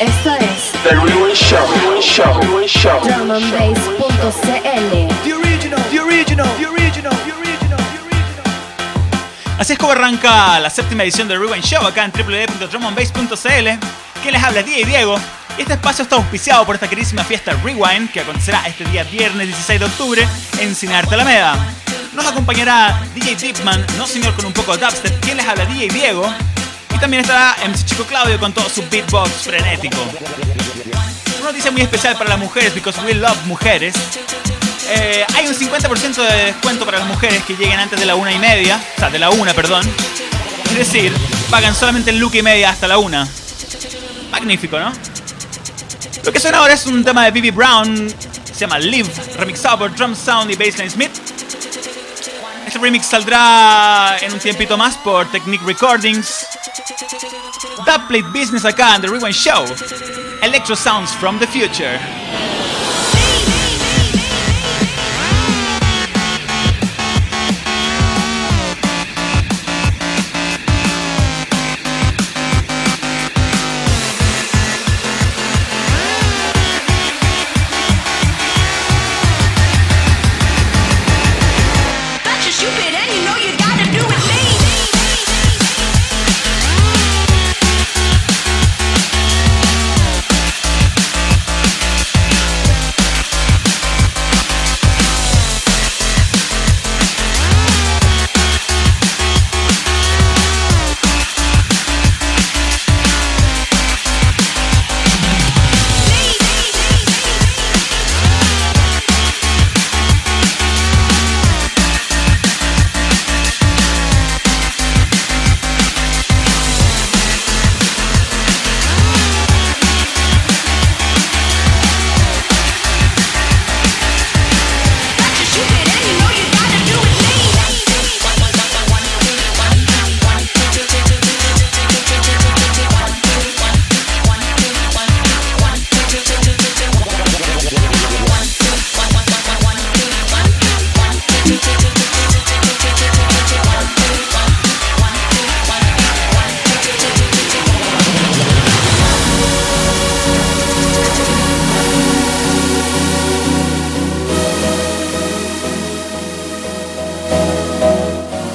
Esto es The Rewind Show. Rewind Show. Rewind Show. drumandbass.cl The original, the original, the original, the original, the original. Así es como arranca la séptima edición del Rewind Show acá en www.drumandbass.cl. Quien les habla Diego. Y este espacio está auspiciado por esta queridísima fiesta Rewind que acontecerá este día viernes 16 de octubre en Cinearte Alameda. Nos acompañará DJ Deepman, no señor con un poco de dubstep, quien les habla DJ Diego. También estará MC Chico Claudio con todo su beatbox frenético. Una noticia muy especial para las mujeres, because we love mujeres. Eh, hay un 50% de descuento para las mujeres que lleguen antes de la una y media, o sea, de la una, perdón. Es decir, pagan solamente el look y media hasta la una. Magnífico, ¿no? Lo que suena ahora es un tema de Bibi Brown, se llama Live, remixado por Drum Sound y Bassline Smith. Este remix saldrá en un tiempito más por Technique Recordings. Dubplate Business acá en The Rewind Show. Electro Sounds from the Future.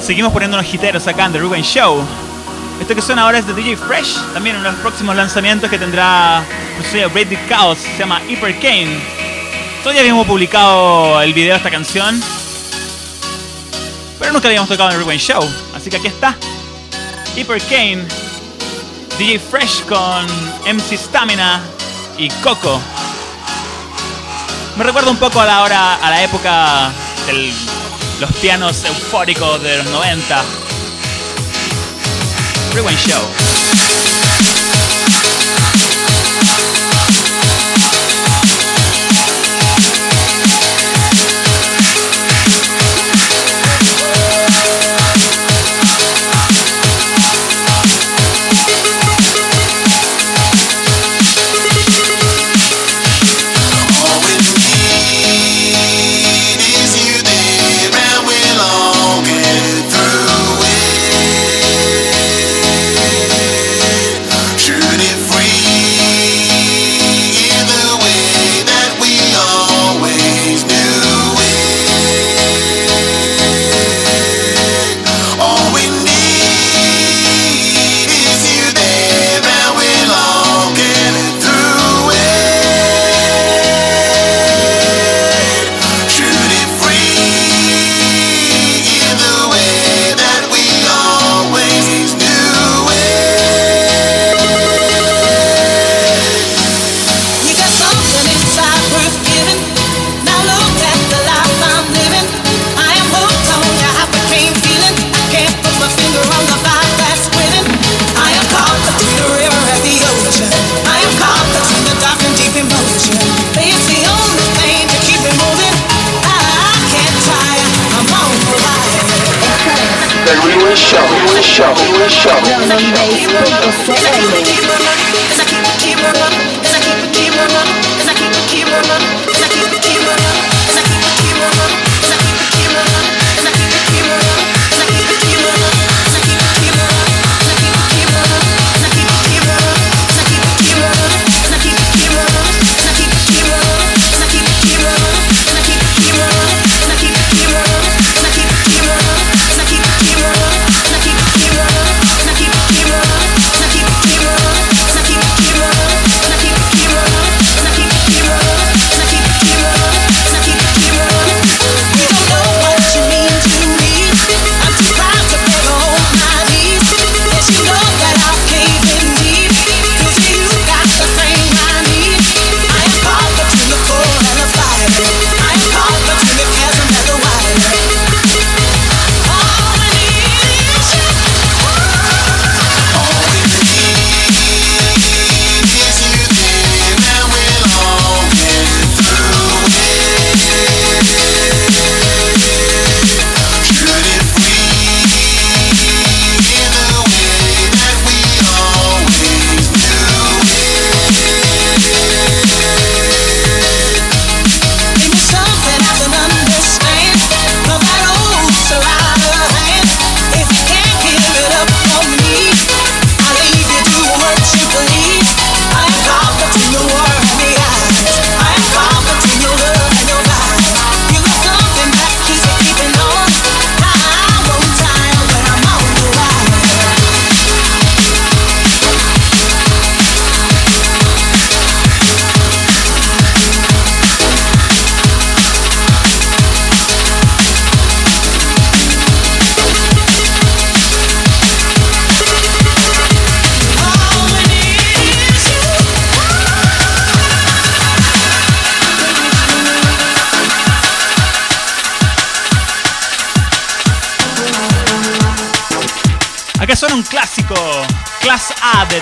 Seguimos poniéndonos hiteros acá en The Ruben Show. Esto que suena ahora es de DJ Fresh, también uno de los próximos lanzamientos que tendrá el Break Chaos, se llama Hyper Kane. Todavía habíamos publicado el video de esta canción, pero nunca habíamos tocado en el Ruben Show, así que aquí está. Hyper Kane, DJ Fresh con MC Stamina y Coco. Me recuerda un poco a la hora, a la época de los pianos eufóricos de los 90. Rewind Show.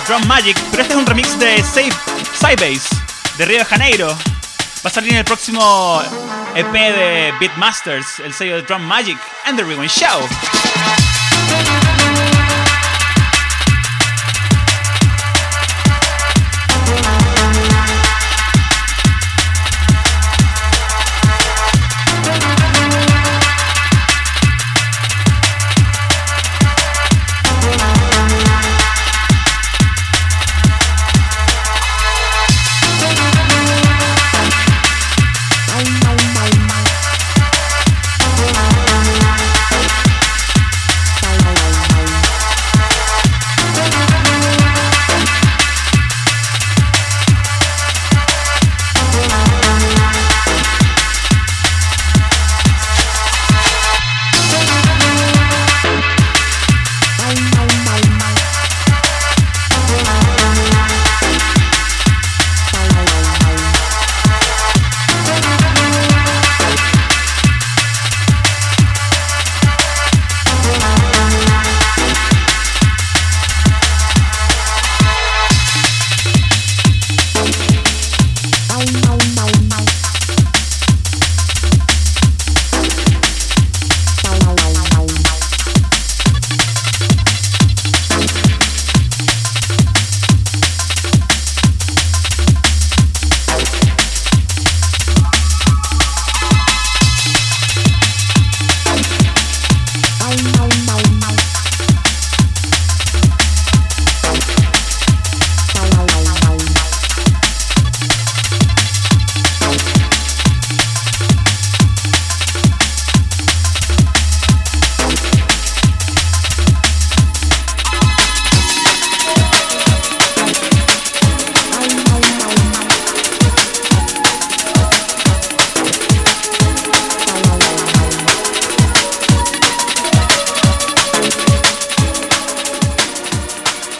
Drum Magic, pero este es un remix de Safe Sybase de Río de Janeiro. Va a salir en el próximo EP de Beatmasters, el sello de Drum Magic and the Rewind Show.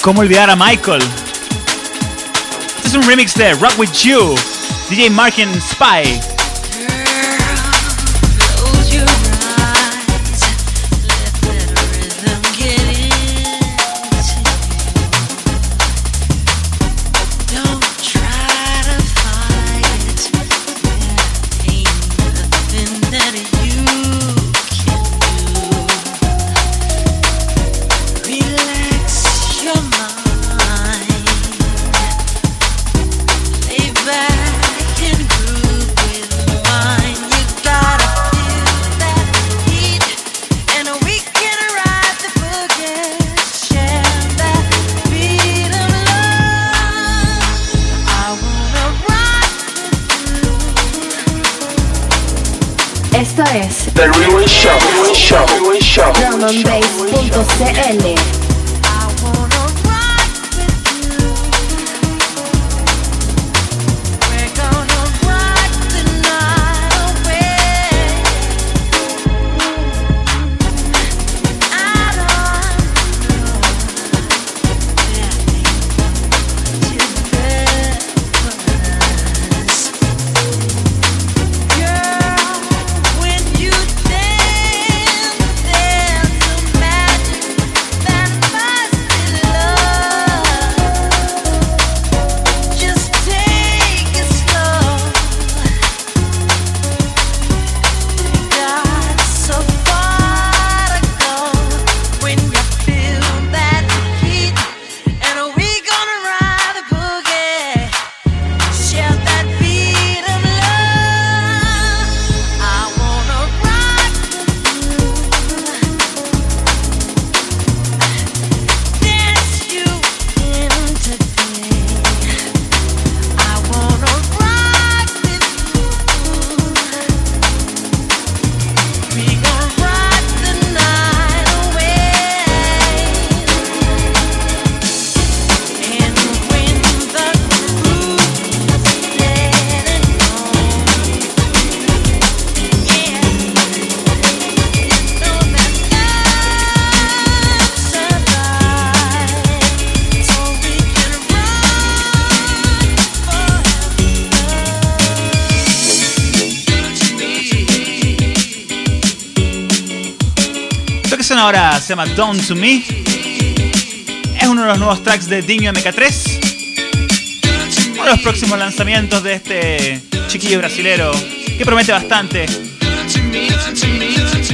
¿Cómo olvidar a Michael? Este es un remix de Rock With You, DJ Markin Spy. The Rewind Show, Rewind Show, Rewind Show. Drum and Show Ahora se llama Down to Me. Es uno de los nuevos tracks de Digno MK3. Uno de los próximos lanzamientos de este chiquillo brasilero que promete bastante.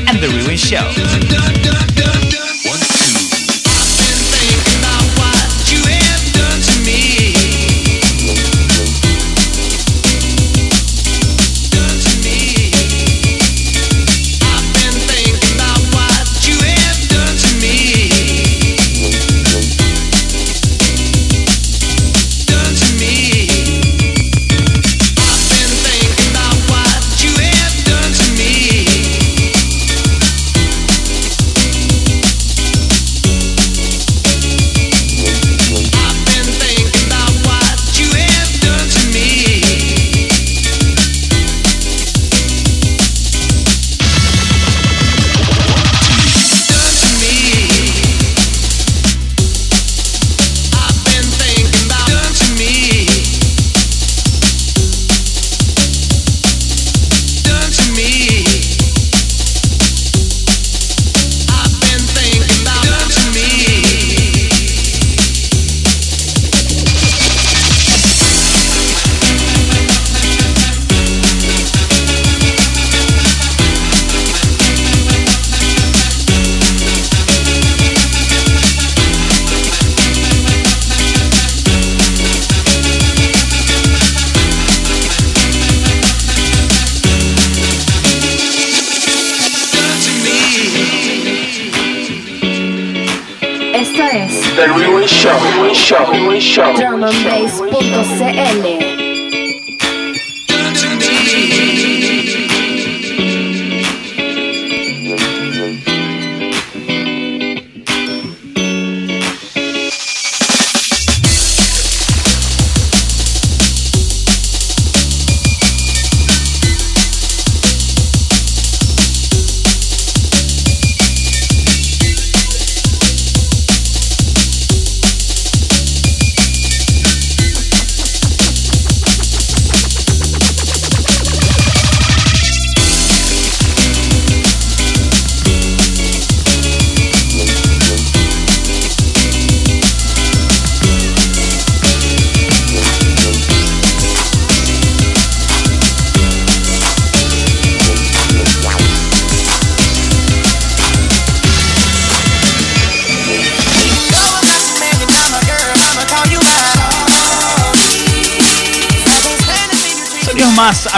And the Ruin Show.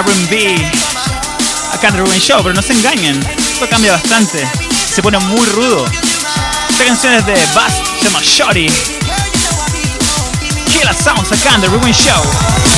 RB acá en Ruin Show, pero no se engañen, esto cambia bastante, se pone muy rudo. Esta canción es de Bass, se llama Shorty. Killer Sounds acá en The Show.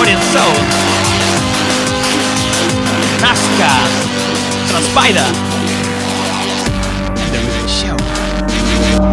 Body and Soul, Nazca, Transpida. En The Ruin Show.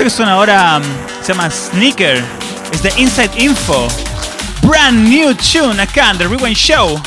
Esto que suena ahora um, se llama Sneaker. Es de Inside Info. Brand new tune acá en The Rewind Show.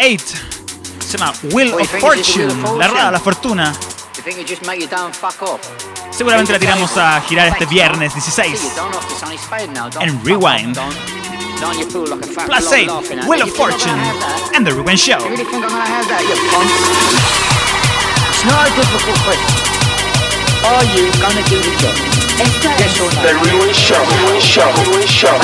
8. Se llama Wheel you of Fortune. La rueda de la fortuna. You think you just make your down fuck off? Seguramente la tiramos a girar este viernes 16. See, you don't have to sound his fade now. Don't And fuck rewind. Plus bloke 8. laughing at Wheel it. of Fortune. And The Rewind Show. It's not a difficult question. Are you gonna do the job? Yes es or no? The Rewind Show. Rewind Show. Rewind Show.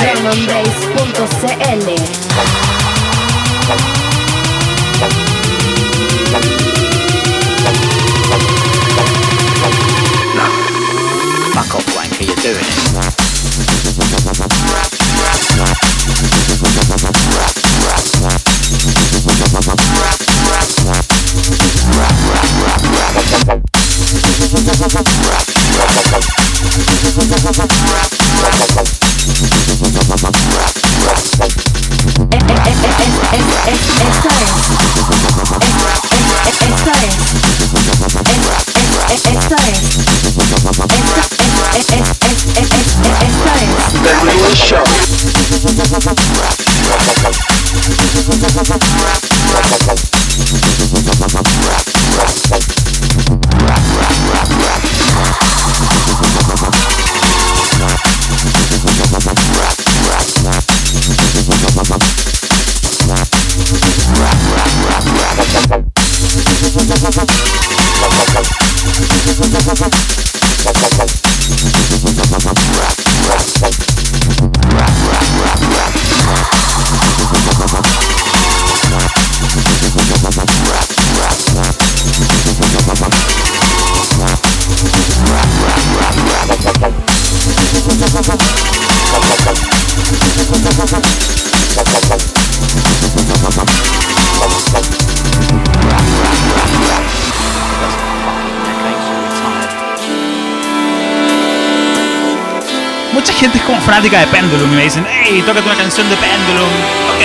Fanática de Pendulum y me dicen, hey, tócate una canción de Pendulum. Ok.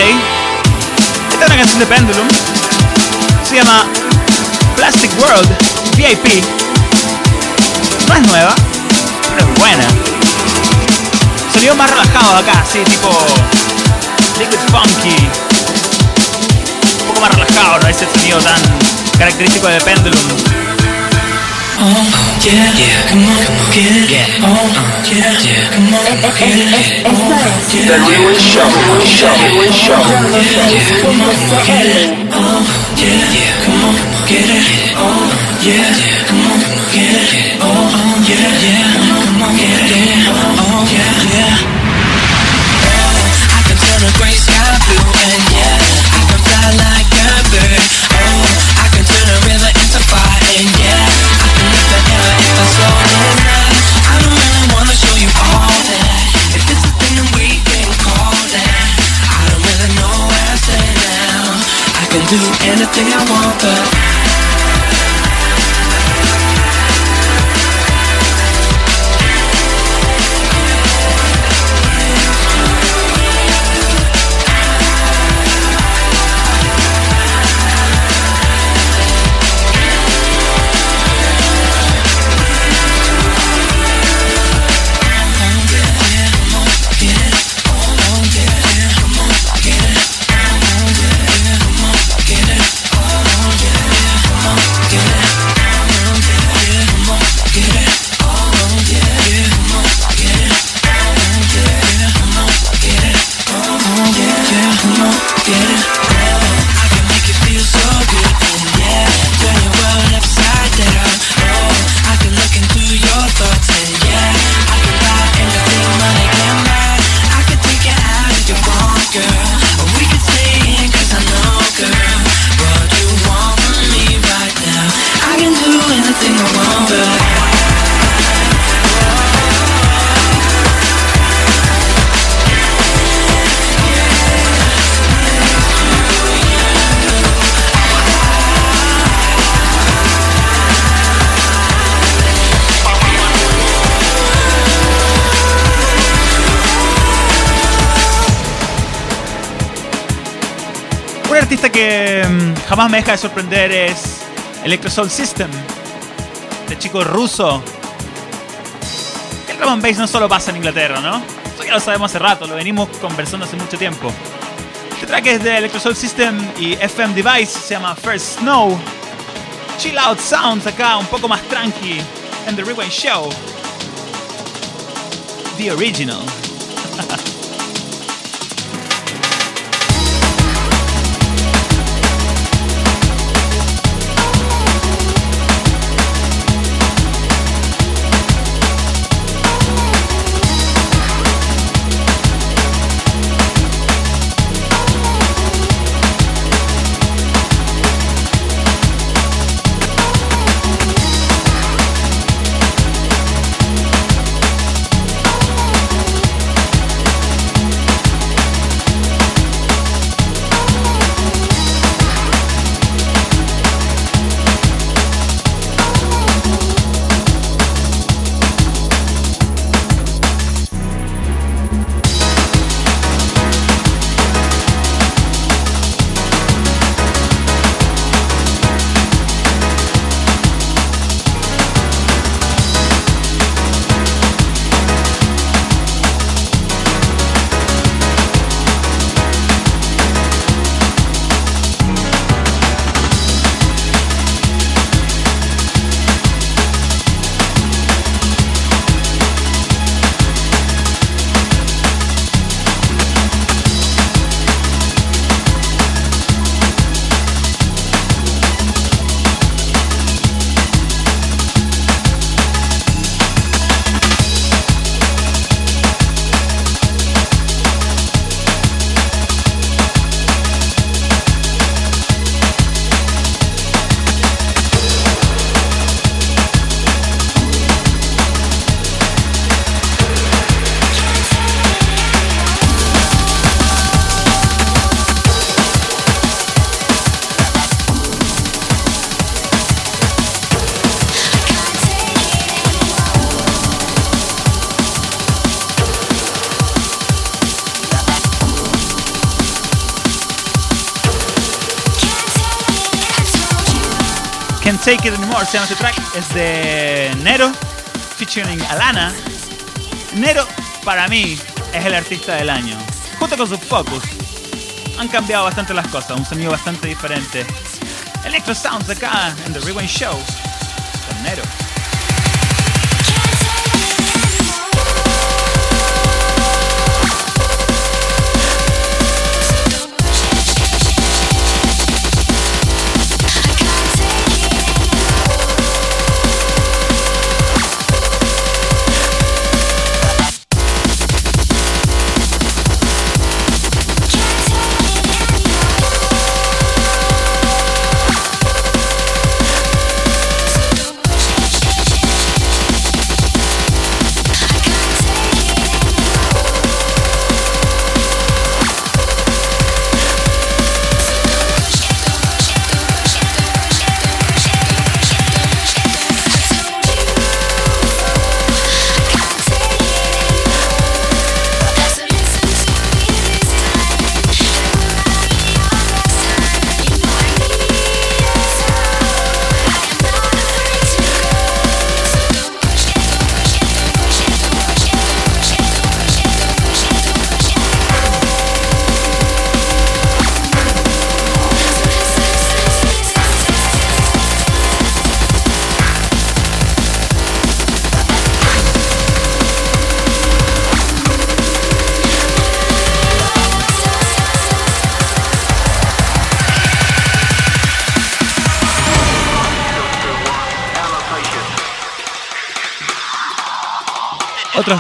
Esta es una canción de Pendulum. Se llama Plastic World VIP. No es nueva, pero es buena. Sonido más relajado acá, así tipo Liquid Funky. Un poco más relajado, no ese sonido tan característico de Pendulum. on, yeah, yeah, come on, come on, get on, yeah, yeah, come on, get on, yeah, the come on, get it. newest show, yeah, yeah, come on, get on, yeah, yeah, come on, get it on, yeah, yeah, come on, get it on, yeah, yeah, come on, get it on, yeah, yeah. Anything I want, but. Que mm, jamás me deja de sorprender es Electro Soul System. Este chico ruso. El drum and bass no solo pasa en Inglaterra, ¿no? Eso ya lo sabemos hace rato, lo venimos conversando hace mucho tiempo. Este track es de Electro Soul System y FM Device, se llama First Snow. Chill Out Sounds acá, un poco más tranqui en The Rewind Show. The Original. Take It Anymore se llama track. Es de Nero, featuring Alana. Nero, para mí, es el artista del año. Junto con su Focus. Han cambiado bastante las cosas, un sonido bastante diferente. Electro Sounds acá en The Rewind Show. Con Nero.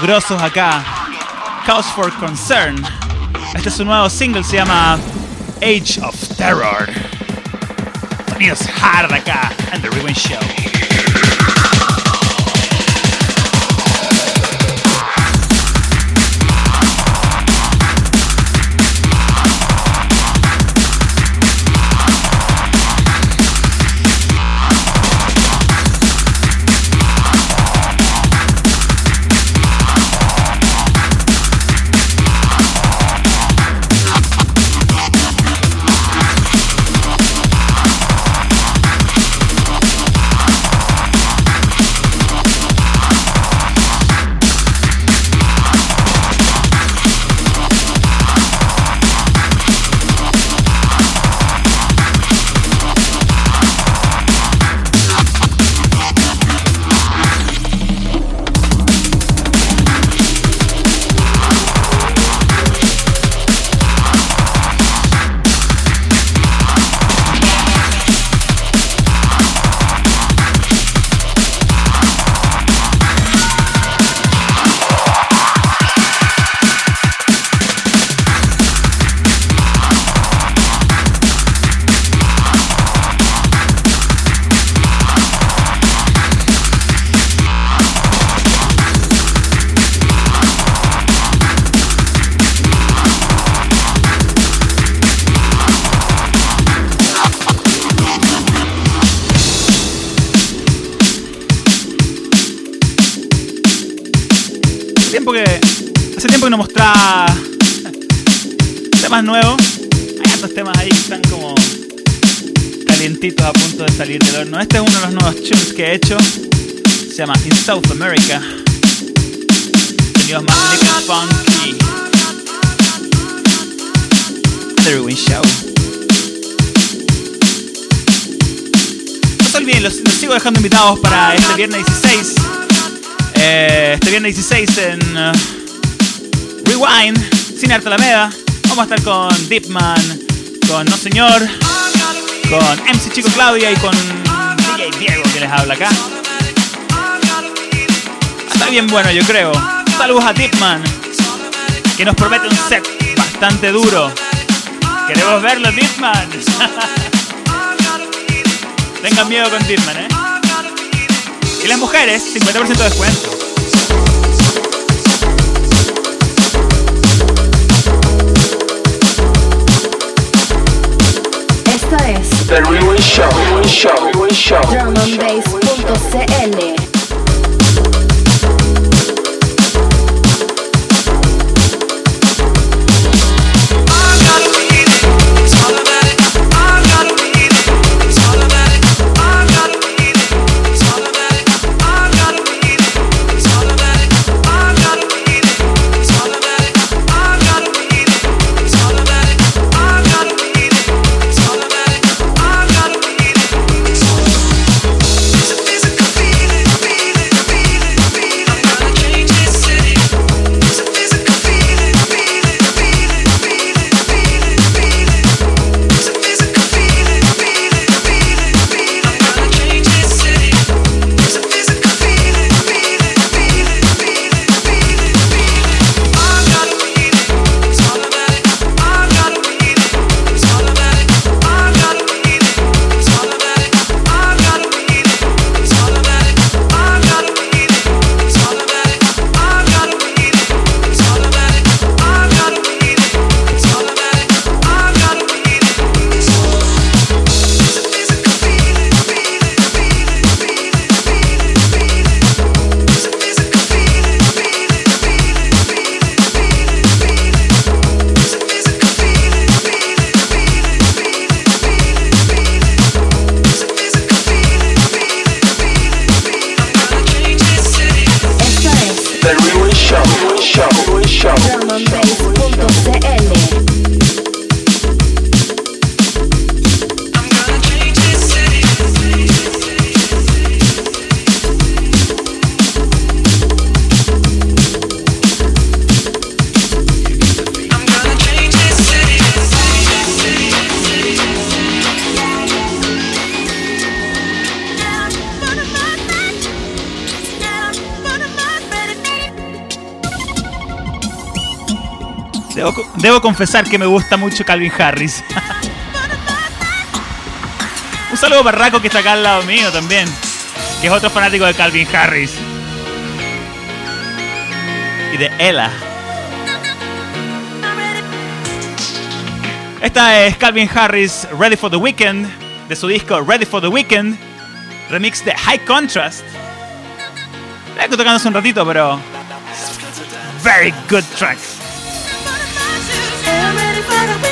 Grosos acá. Cause for Concern. Este es su nuevo single, se llama Age of Terror. Sonidos hard acá en The Ruin Show. Hace tiempo que no mostraba temas nuevos. Hay hartos temas ahí que están como calientitos a punto de salir del horno. Este es uno de los nuevos tunes que he hecho. Se llama In South America. Sonidos más liquid funky. Ruin Show. No se olviden, los, los sigo dejando invitados para este viernes 16. Eh, este viernes 16 en uh, Rewind, Cine Arte Alameda. Vamos a estar con Deepman, con No Señor, con MC Chico Claudia y con DJ Diego que les habla acá. Está bien bueno, yo creo. Saludos a Deepman, que nos promete un set bastante duro. Queremos verlo, Deepman. Tengan miedo con Deepman, eh. Y las mujeres, 50% de descuento. Esto es The Rewind Show. Rewind Show. Rewind Show. Debo, confesar que me gusta mucho Calvin Harris. Un saludo para Raco que está acá al lado mío también. Que es otro fanático de Calvin Harris. Y de Ella. Esta es Calvin Harris Ready for the Weekend. De su disco Ready for the Weekend. Remix de High Contrast. La tocando hace un ratito, pero. Very good track. if I don't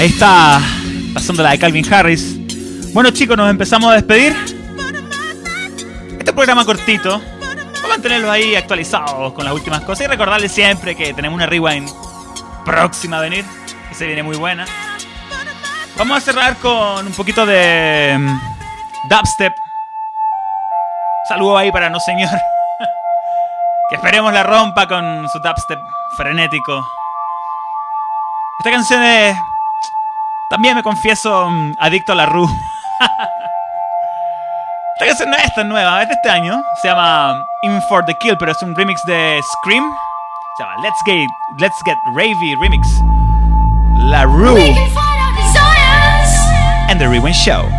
Ahí está pasando la de Calvin Harris. Bueno chicos, nos empezamos a despedir. Este programa cortito. Vamos a mantenerlos ahí actualizados con las últimas cosas y recordarles siempre que tenemos una rewind próxima a venir, que se viene muy buena. Vamos a cerrar con un poquito de mm, dubstep. Saludo ahí para no señor. que esperemos la rompa con su dubstep frenético. Esta canción es también me confieso mm, adicto a la Ru. Esta canción no es tan nueva, es de este año. Se llama In for the Kill, pero es un remix de Scream. Se llama Let's Get, Let's Get Ravey Remix. La Ru and the Rewind Show.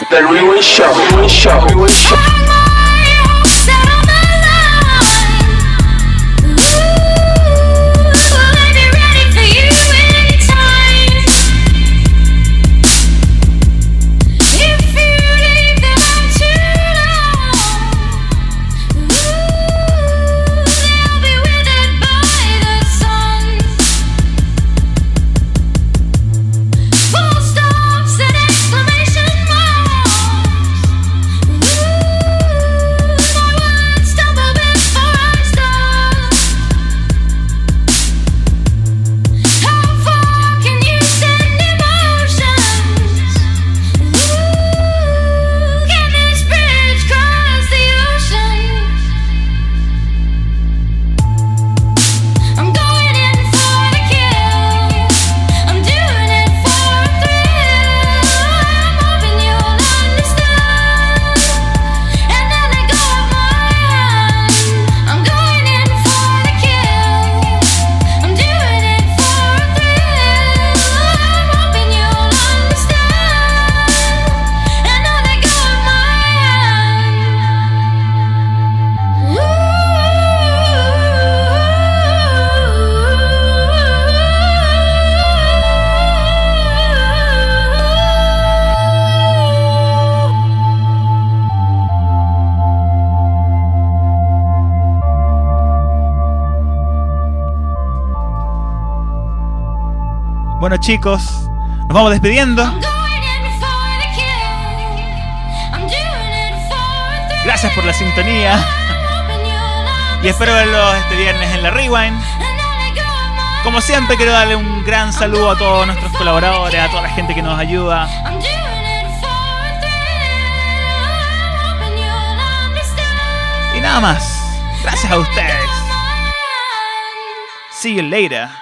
The Rewind Show. Rewind Show. Rewind Show. Bueno chicos, nos vamos despidiendo. Gracias por la sintonía. Y espero verlos este viernes en la Rewind. Como siempre quiero darle un gran saludo a todos nuestros colaboradores, a toda la gente que nos ayuda. Y nada más. Gracias a ustedes. See you later.